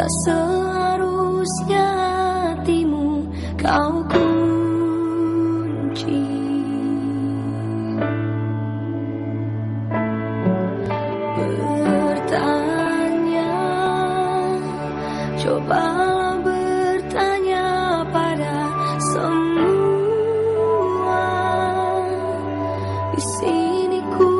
Seharusnya timu kau kunci. Bertanya Coba bertanya pada semua. Di ku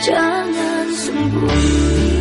jangan sembunyi.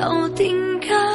到定格。